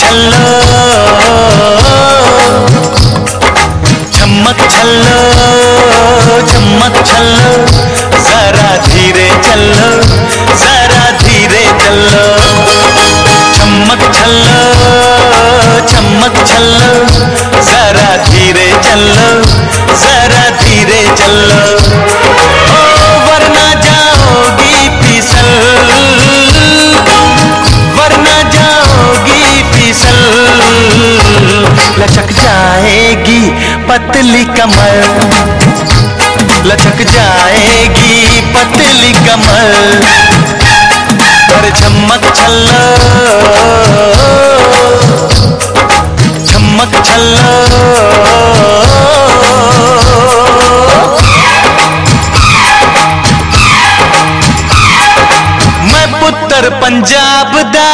चमक पतली कमर। लचक जाएगी पतली कमर। और चमक छल्लो। छल्लो। मैं पुत्र पंजाब दा।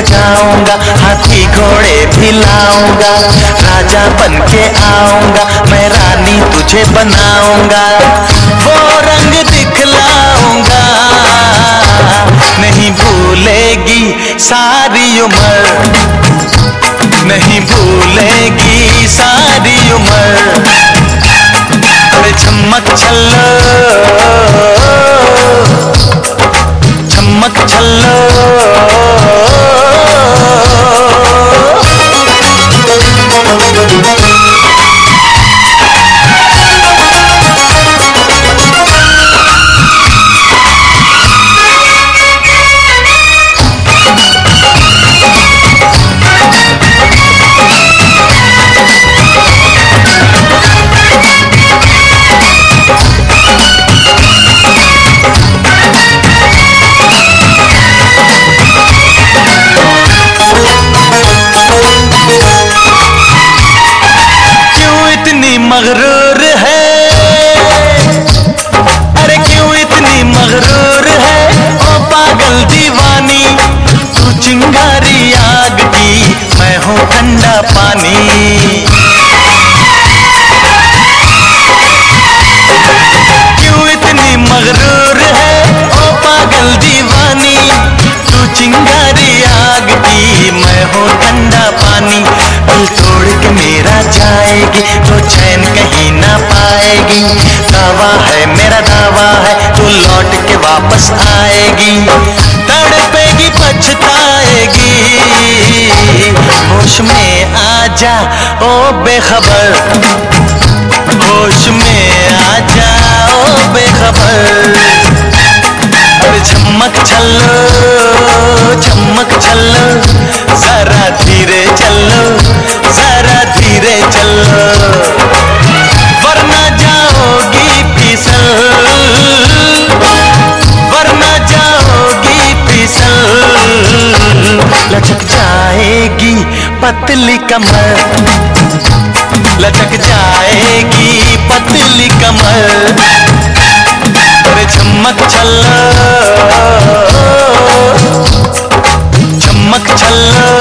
बजाऊँगा हाथी घोड़े भी लाऊँगा, राजा बन के आऊँगा, मैं रानी तुझे बनाऊँगा, वो रंग दिखलाऊँगा। नहीं भूलेगी सारी उम्र, नहीं भूलेगी सारी उम्र। अरे छल्लो तू चिंगारी आग की, मैं हूँ ठंडा पानी। क्यों इतनी मगरूर है, ओ पागल दीवानी? तू चिंगारी आग की, मैं हूँ ठंडा पानी। दिल तोड़ के मेरा जाएगी तो चैन कहीं ना पाएगी। दावा है, मेरा दावा है, तू लौट के वापस आएगी। आजा, ओ बेखबर। होश में आ जाओ बेखबर। चमक छल्लो चमक छल्लो जरा धीरे चलो, जरा धीरे चलो। वरना जाओगी फिसल, वरना जाओगी फिसल। लचक जाएगी पतली कमर। लटक जाएगी पतली कमर। अरे चमक छल्लो। चमक छल्लो।